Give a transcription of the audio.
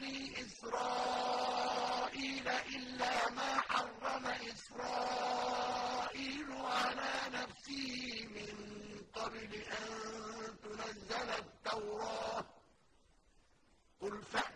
بني إسرائيل إلا ما حرم إسرائيل على نفسه من قبل أن تنزل التوراة. قل فأ